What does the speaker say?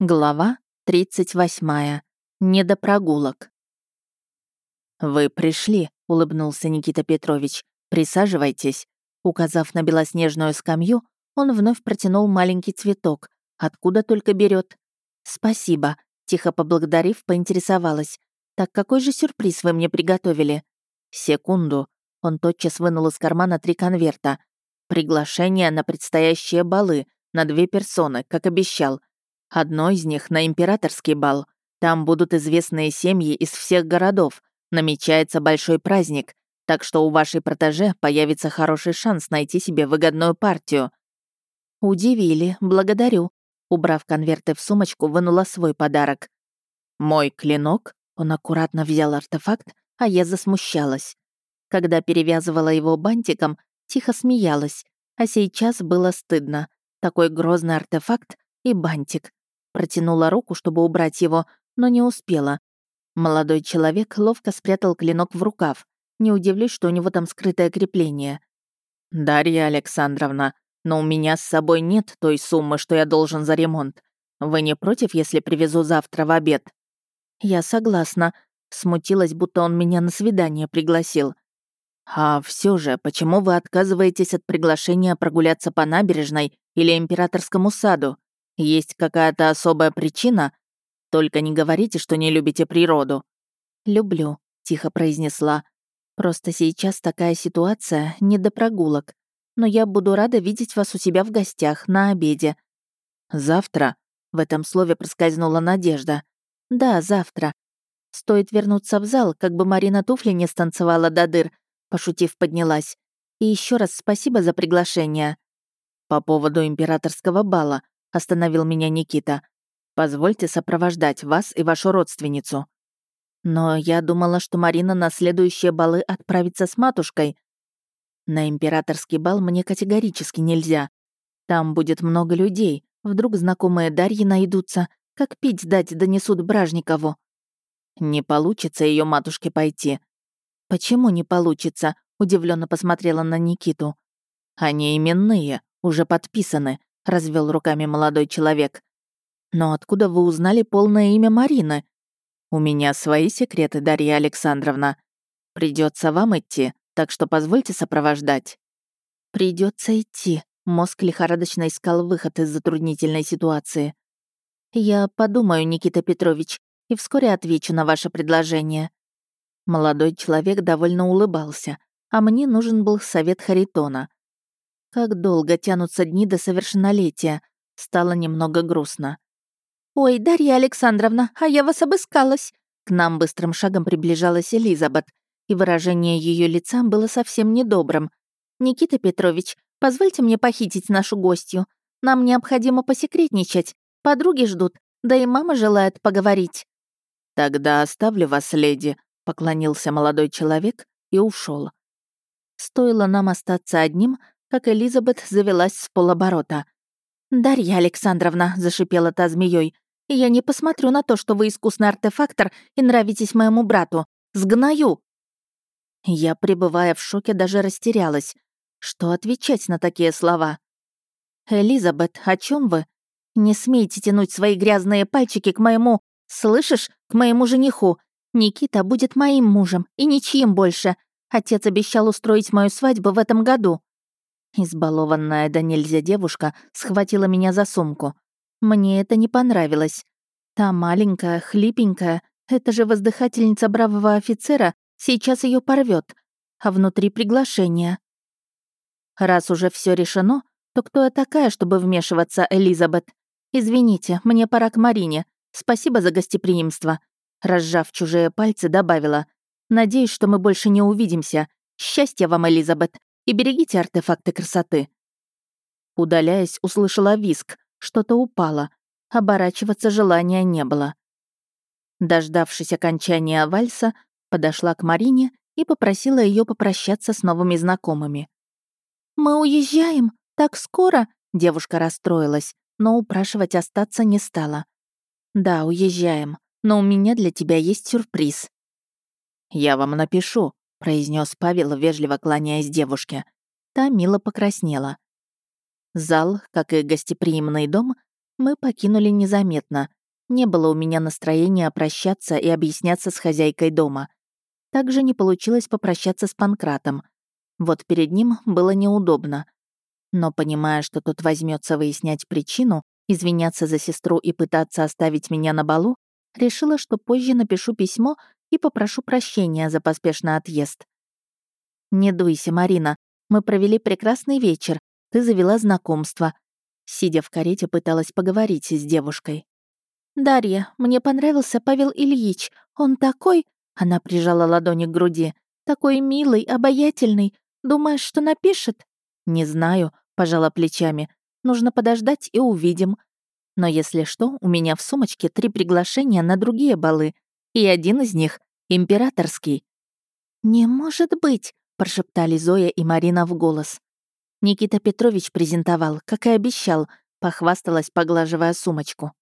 Глава 38. Не до прогулок. «Вы пришли», — улыбнулся Никита Петрович. «Присаживайтесь». Указав на белоснежную скамью, он вновь протянул маленький цветок. Откуда только берет. «Спасибо», — тихо поблагодарив, поинтересовалась. «Так какой же сюрприз вы мне приготовили?» «Секунду». Он тотчас вынул из кармана три конверта. «Приглашение на предстоящие балы, на две персоны, как обещал. Одно из них на императорский бал. Там будут известные семьи из всех городов. Намечается большой праздник, так что у вашей протеже появится хороший шанс найти себе выгодную партию». «Удивили, благодарю». Убрав конверты в сумочку, вынула свой подарок. «Мой клинок?» Он аккуратно взял артефакт, а я засмущалась. Когда перевязывала его бантиком, тихо смеялась, а сейчас было стыдно. Такой грозный артефакт и бантик. Протянула руку, чтобы убрать его, но не успела. Молодой человек ловко спрятал клинок в рукав. Не удивлюсь, что у него там скрытое крепление. «Дарья Александровна, но у меня с собой нет той суммы, что я должен за ремонт. Вы не против, если привезу завтра в обед?» «Я согласна», Смутилась, будто он меня на свидание пригласил. «А все же, почему вы отказываетесь от приглашения прогуляться по набережной или императорскому саду? Есть какая-то особая причина? Только не говорите, что не любите природу». «Люблю», — тихо произнесла. «Просто сейчас такая ситуация, не до прогулок. Но я буду рада видеть вас у себя в гостях, на обеде». «Завтра?» — в этом слове проскользнула надежда. «Да, завтра. Стоит вернуться в зал, как бы Марина туфли не станцевала до дыр», — пошутив, поднялась. «И еще раз спасибо за приглашение». «По поводу императорского бала», — остановил меня Никита. «Позвольте сопровождать вас и вашу родственницу». «Но я думала, что Марина на следующие балы отправится с матушкой». «На императорский бал мне категорически нельзя. Там будет много людей, вдруг знакомые Дарьи найдутся, как пить дать донесут Бражникову». «Не получится ее матушке пойти». «Почему не получится?» — удивленно посмотрела на Никиту. «Они именные, уже подписаны», — развел руками молодой человек. «Но откуда вы узнали полное имя Марины?» «У меня свои секреты, Дарья Александровна. Придется вам идти, так что позвольте сопровождать». Придется идти», — мозг лихорадочно искал выход из затруднительной ситуации. «Я подумаю, Никита Петрович, и вскоре отвечу на ваше предложение». Молодой человек довольно улыбался, а мне нужен был совет Харитона. Как долго тянутся дни до совершеннолетия, стало немного грустно. «Ой, Дарья Александровна, а я вас обыскалась!» К нам быстрым шагом приближалась Элизабет, и выражение ее лица было совсем недобрым. «Никита Петрович, позвольте мне похитить нашу гостью. Нам необходимо посекретничать. Подруги ждут, да и мама желает поговорить». «Тогда оставлю вас, леди», — поклонился молодой человек и ушел. Стоило нам остаться одним, как Элизабет завелась с полоборота. «Дарья Александровна», — зашипела та змеей, «я не посмотрю на то, что вы искусный артефактор и нравитесь моему брату. Сгною!» Я, пребывая в шоке, даже растерялась. Что отвечать на такие слова? «Элизабет, о чем вы? Не смейте тянуть свои грязные пальчики к моему «Слышишь, к моему жениху. Никита будет моим мужем и ничьим больше. Отец обещал устроить мою свадьбу в этом году». Избалованная да нельзя девушка схватила меня за сумку. Мне это не понравилось. Та маленькая, хлипенькая, это же воздыхательница бравого офицера, сейчас ее порвет, а внутри приглашение. Раз уже все решено, то кто я такая, чтобы вмешиваться, Элизабет? Извините, мне пора к Марине. Спасибо за гостеприимство». Разжав чужие пальцы, добавила. «Надеюсь, что мы больше не увидимся. Счастья вам, Элизабет, и берегите артефакты красоты». Удаляясь, услышала виск. Что-то упало. Оборачиваться желания не было. Дождавшись окончания вальса, подошла к Марине и попросила ее попрощаться с новыми знакомыми. «Мы уезжаем? Так скоро?» Девушка расстроилась, но упрашивать остаться не стала. «Да, уезжаем, но у меня для тебя есть сюрприз». «Я вам напишу», — произнес Павел, вежливо кланяясь девушке. Та мило покраснела. Зал, как и гостеприимный дом, Мы покинули незаметно. Не было у меня настроения прощаться и объясняться с хозяйкой дома. Также не получилось попрощаться с Панкратом. Вот перед ним было неудобно. Но понимая, что тот возьмется выяснять причину, извиняться за сестру и пытаться оставить меня на балу, решила, что позже напишу письмо и попрошу прощения за поспешный отъезд. «Не дуйся, Марина. Мы провели прекрасный вечер. Ты завела знакомство». Сидя в карете, пыталась поговорить с девушкой. «Дарья, мне понравился Павел Ильич. Он такой...» Она прижала ладони к груди. «Такой милый, обаятельный. Думаешь, что напишет?» «Не знаю», — пожала плечами. «Нужно подождать и увидим. Но если что, у меня в сумочке три приглашения на другие балы, и один из них — императорский». «Не может быть!» — прошептали Зоя и Марина в голос. Никита Петрович презентовал, как и обещал, похвасталась, поглаживая сумочку.